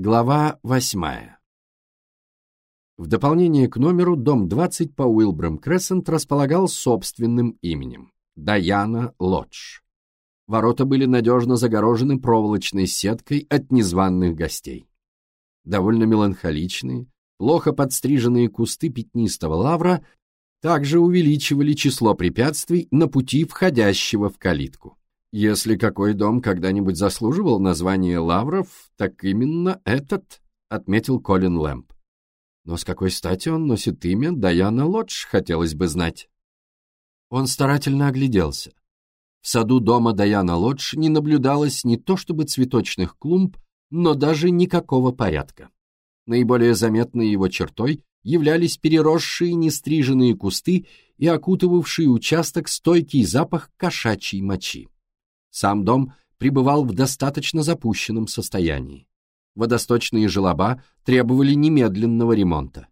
Глава восьмая. В дополнение к номеру дом 20 по Уилбрам Крессент располагал собственным именем – Даяна Лодж. Ворота были надежно загорожены проволочной сеткой от незваных гостей. Довольно меланхоличные, плохо подстриженные кусты пятнистого лавра также увеличивали число препятствий на пути входящего в калитку. Если какой дом когда-нибудь заслуживал названия Лавров, так именно этот, — отметил Колин Лэмп. Но с какой стати он носит имя Даяна Лодж, хотелось бы знать. Он старательно огляделся. В саду дома Даяна Лодж не наблюдалось не то чтобы цветочных клумб, но даже никакого порядка. Наиболее заметной его чертой являлись переросшие нестриженные кусты и окутывавший участок стойкий запах кошачьей мочи. Сам дом пребывал в достаточно запущенном состоянии. Водосточные желоба требовали немедленного ремонта.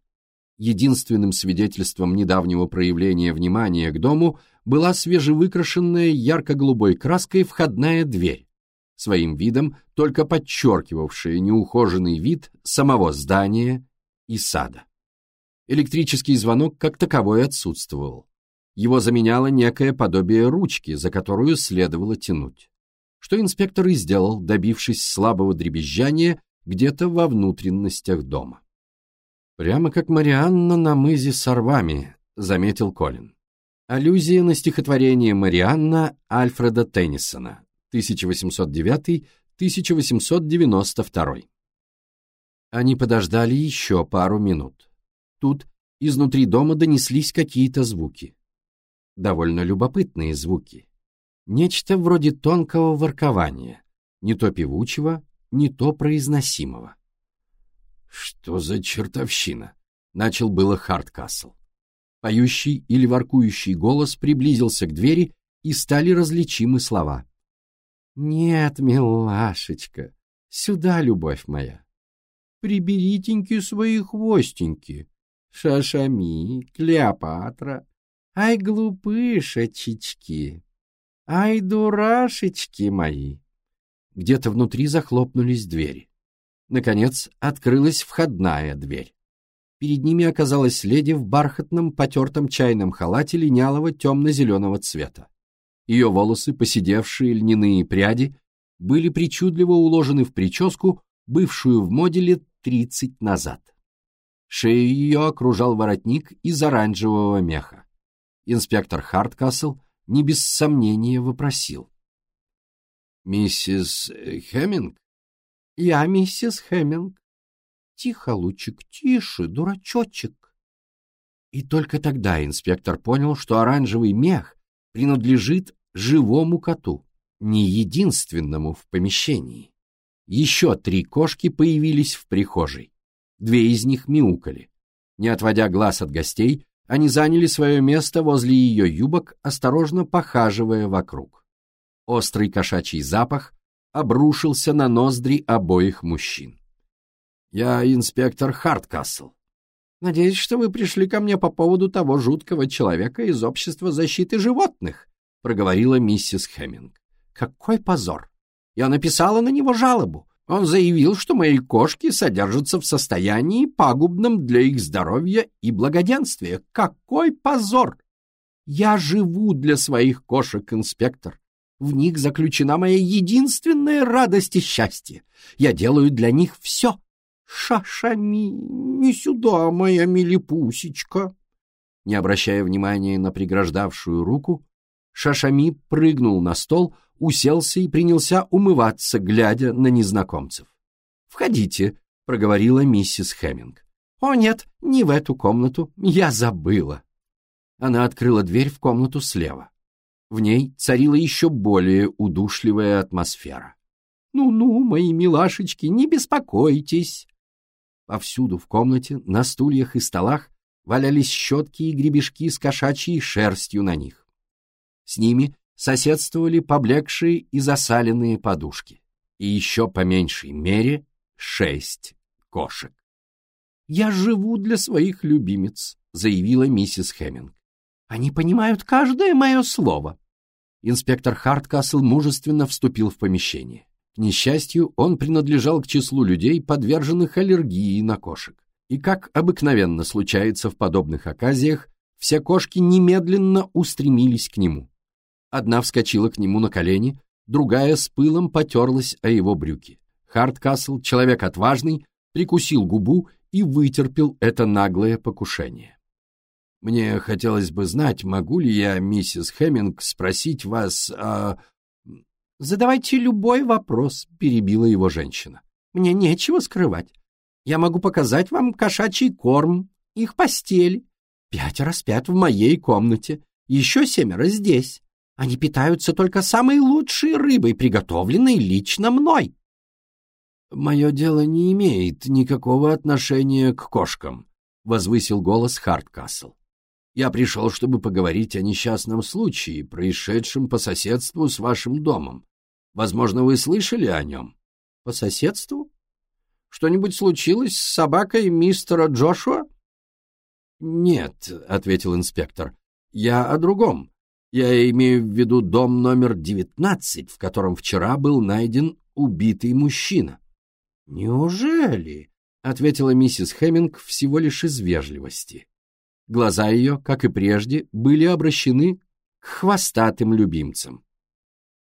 Единственным свидетельством недавнего проявления внимания к дому была свежевыкрашенная ярко-голубой краской входная дверь, своим видом только подчеркивавшая неухоженный вид самого здания и сада. Электрический звонок как таковой отсутствовал. Его заменяло некое подобие ручки, за которую следовало тянуть. Что инспектор и сделал, добившись слабого дребезжания где-то во внутренностях дома. «Прямо как Марианна на мызе с орвами», — заметил Колин. Аллюзия на стихотворение Марианна Альфреда Теннисона, 1809-1892. Они подождали еще пару минут. Тут изнутри дома донеслись какие-то звуки довольно любопытные звуки. Нечто вроде тонкого воркования, не то певучего, не то произносимого. «Что за чертовщина?» — начал было Хардкасл. Поющий или воркующий голос приблизился к двери, и стали различимы слова. «Нет, милашечка, сюда, любовь моя. Приберитеньки свои хвостеньки. Шашами, Клеопатра, Ай, глупышечки! Ай, дурашечки мои! Где-то внутри захлопнулись двери. Наконец, открылась входная дверь. Перед ними оказалась леди в бархатном потертом чайном халате линялого темно-зеленого цвета. Ее волосы, поседевшие льняные пряди, были причудливо уложены в прическу, бывшую в моде лет тридцать назад. Шею ее окружал воротник из оранжевого меха инспектор Харткасл не без сомнения вопросил. «Миссис Хеминг?» «Я миссис Хеминг». «Тихо, лучик, тише, дурачочек». И только тогда инспектор понял, что оранжевый мех принадлежит живому коту, не единственному в помещении. Еще три кошки появились в прихожей. Две из них мяукали. Не отводя глаз от гостей, они заняли свое место возле ее юбок, осторожно похаживая вокруг. Острый кошачий запах обрушился на ноздри обоих мужчин. «Я инспектор Харткасл. Надеюсь, что вы пришли ко мне по поводу того жуткого человека из общества защиты животных», проговорила миссис Хеминг. «Какой позор! Я написала на него жалобу. Он заявил, что мои кошки содержатся в состоянии пагубном для их здоровья и благоденствия. Какой позор! Я живу для своих кошек, инспектор. В них заключена моя единственная радость и счастье. Я делаю для них все. Шашами, не сюда, моя милипусечка. Не обращая внимания на преграждавшую руку, Шашами прыгнул на стол, уселся и принялся умываться, глядя на незнакомцев. «Входите», — проговорила миссис Хеминг. «О нет, не в эту комнату, я забыла». Она открыла дверь в комнату слева. В ней царила еще более удушливая атмосфера. «Ну-ну, мои милашечки, не беспокойтесь!» Повсюду в комнате, на стульях и столах валялись щетки и гребешки с кошачьей шерстью на них. С ними соседствовали поблекшие и засаленные подушки. И еще по меньшей мере шесть кошек. «Я живу для своих любимец», — заявила миссис Хеминг. «Они понимают каждое мое слово». Инспектор Харткасл мужественно вступил в помещение. К несчастью, он принадлежал к числу людей, подверженных аллергии на кошек. И как обыкновенно случается в подобных оказиях, все кошки немедленно устремились к нему. Одна вскочила к нему на колени, другая с пылом потерлась о его брюки. Хардкасл, человек отважный, прикусил губу и вытерпел это наглое покушение. «Мне хотелось бы знать, могу ли я, миссис Хеминг, спросить вас о...» «Задавайте любой вопрос», — перебила его женщина. «Мне нечего скрывать. Я могу показать вам кошачий корм, их постель. Пятеро спят в моей комнате, еще семеро здесь. Они питаются только самой лучшей рыбой, приготовленной лично мной. «Мое дело не имеет никакого отношения к кошкам», — возвысил голос Харткасл. «Я пришел, чтобы поговорить о несчастном случае, происшедшем по соседству с вашим домом. Возможно, вы слышали о нем?» «По соседству? Что-нибудь случилось с собакой мистера Джошуа? Нет, ответил инспектор. Я о другом. Я имею в виду дом номер девятнадцать, в котором вчера был найден убитый мужчина. Неужели? ответила миссис Хеминг всего лишь из вежливости. Глаза ее, как и прежде, были обращены к хвостатым любимцам.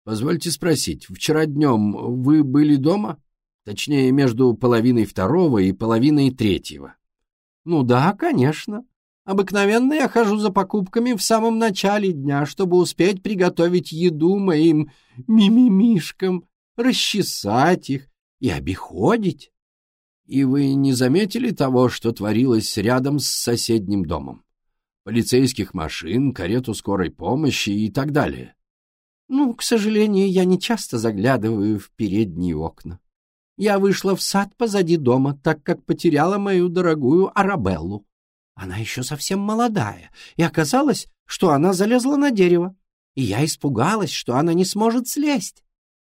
«Позвольте спросить, вчера днем вы были дома?» Точнее, между половиной второго и половиной третьего. Ну да, конечно. Обыкновенно я хожу за покупками в самом начале дня, чтобы успеть приготовить еду моим мимимишкам, расчесать их и обиходить. И вы не заметили того, что творилось рядом с соседним домом? Полицейских машин, карету скорой помощи и так далее. Ну, к сожалению, я не часто заглядываю в передние окна. Я вышла в сад позади дома, так как потеряла мою дорогую Арабеллу. Она еще совсем молодая, и оказалось, что она залезла на дерево. И я испугалась, что она не сможет слезть.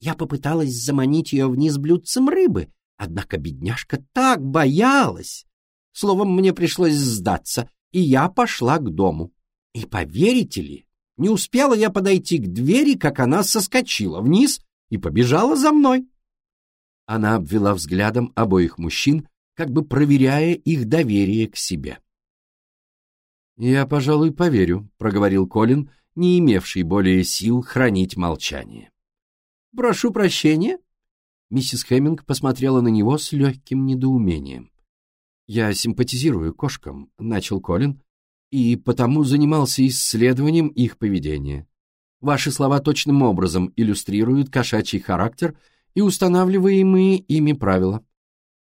Я попыталась заманить ее вниз блюдцем рыбы, однако бедняжка так боялась. Словом, мне пришлось сдаться, и я пошла к дому. И поверите ли, не успела я подойти к двери, как она соскочила вниз и побежала за мной. Она обвела взглядом обоих мужчин, как бы проверяя их доверие к себе. «Я, пожалуй, поверю», — проговорил Колин, не имевший более сил хранить молчание. «Прошу прощения». Миссис Хеминг посмотрела на него с легким недоумением. «Я симпатизирую кошкам», — начал Колин, «и потому занимался исследованием их поведения. Ваши слова точным образом иллюстрируют кошачий характер — и устанавливаемые ими правила.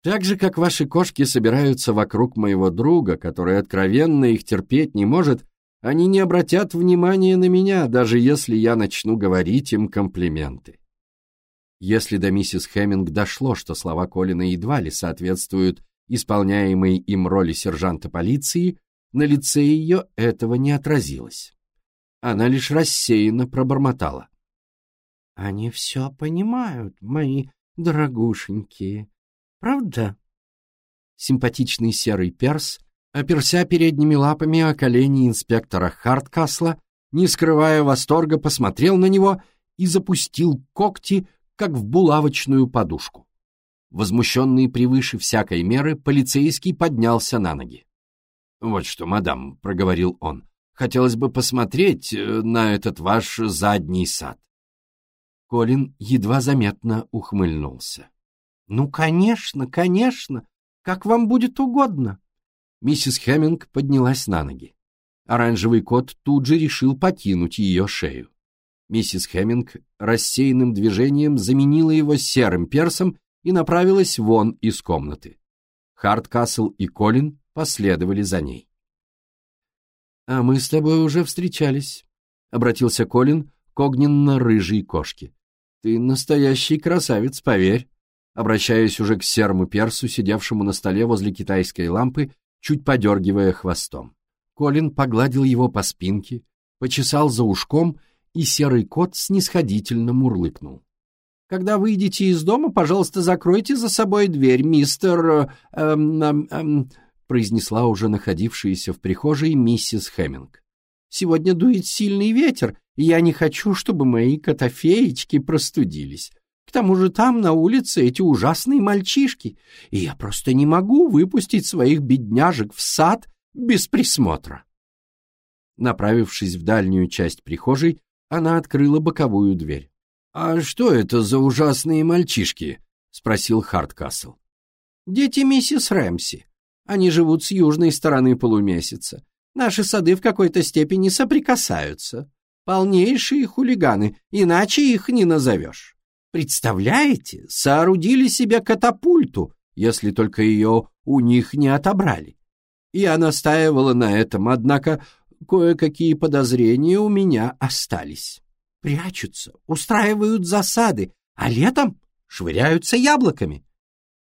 Так же, как ваши кошки собираются вокруг моего друга, который откровенно их терпеть не может, они не обратят внимания на меня, даже если я начну говорить им комплименты. Если до миссис Хеминг дошло, что слова Колина едва ли соответствуют исполняемой им роли сержанта полиции, на лице ее этого не отразилось. Она лишь рассеянно пробормотала. Они все понимают, мои дорогушенькие. Правда? Симпатичный серый перс, оперся передними лапами о колени инспектора Харткасла, не скрывая восторга, посмотрел на него и запустил когти, как в булавочную подушку. Возмущенный превыше всякой меры, полицейский поднялся на ноги. «Вот что, мадам», — проговорил он, — «хотелось бы посмотреть э, на этот ваш задний сад». Колин едва заметно ухмыльнулся. «Ну, конечно, конечно, как вам будет угодно». Миссис Хеминг поднялась на ноги. Оранжевый кот тут же решил покинуть ее шею. Миссис Хеминг рассеянным движением заменила его серым персом и направилась вон из комнаты. Хардкасл и Колин последовали за ней. «А мы с тобой уже встречались», — обратился Колин к огненно-рыжей кошке. Ты настоящий красавец, поверь. Обращаясь уже к серому персу, сидевшему на столе возле китайской лампы, чуть подергивая хвостом. Колин погладил его по спинке, почесал за ушком, и серый кот снисходительно мурлыкнул. «Когда выйдете из дома, пожалуйста, закройте за собой дверь, мистер...» эм, эм, эм, произнесла уже находившаяся в прихожей миссис Хеминг. «Сегодня дует сильный ветер, и я не хочу, чтобы мои котофеечки простудились. К тому же там, на улице, эти ужасные мальчишки, и я просто не могу выпустить своих бедняжек в сад без присмотра. Направившись в дальнюю часть прихожей, она открыла боковую дверь. «А что это за ужасные мальчишки?» — спросил Харткасл. «Дети миссис Рэмси. Они живут с южной стороны полумесяца. Наши сады в какой-то степени соприкасаются. Полнейшие хулиганы, иначе их не назовешь. Представляете, соорудили себе катапульту, если только ее у них не отобрали. Я настаивала на этом, однако кое-какие подозрения у меня остались. Прячутся, устраивают засады, а летом швыряются яблоками.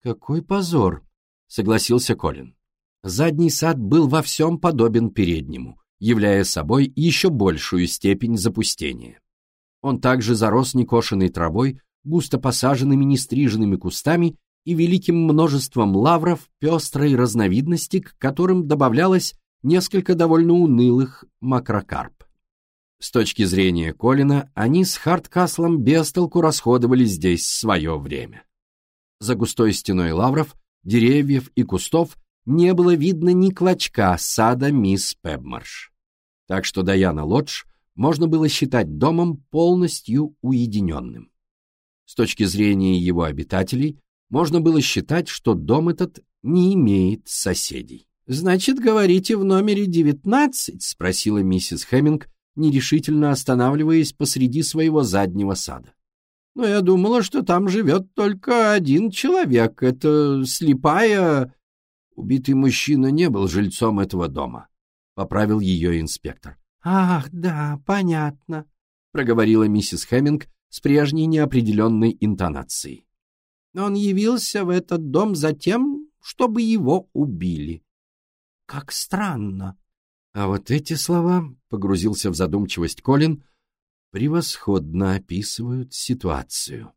Какой позор, согласился Колин. Задний сад был во всем подобен переднему, являя собой еще большую степень запустения. Он также зарос некошенной травой, густо посаженными нестриженными кустами и великим множеством лавров пестрой разновидности, к которым добавлялось несколько довольно унылых макрокарп. С точки зрения Колина, они с Харткаслом без толку расходовали здесь свое время. За густой стеной лавров, деревьев и кустов не было видно ни клочка сада мисс Пебмарш. Так что Даяна Лодж можно было считать домом полностью уединенным. С точки зрения его обитателей, можно было считать, что дом этот не имеет соседей. «Значит, говорите, в номере девятнадцать?» — спросила миссис Хеминг, нерешительно останавливаясь посреди своего заднего сада. «Но я думала, что там живет только один человек. Это слепая...» Убитый мужчина не был жильцом этого дома, — поправил ее инспектор. «Ах, да, понятно», — проговорила миссис Хеминг с прежней неопределенной интонацией. Он явился в этот дом за тем, чтобы его убили. Как странно. А вот эти слова, — погрузился в задумчивость Колин, — превосходно описывают ситуацию.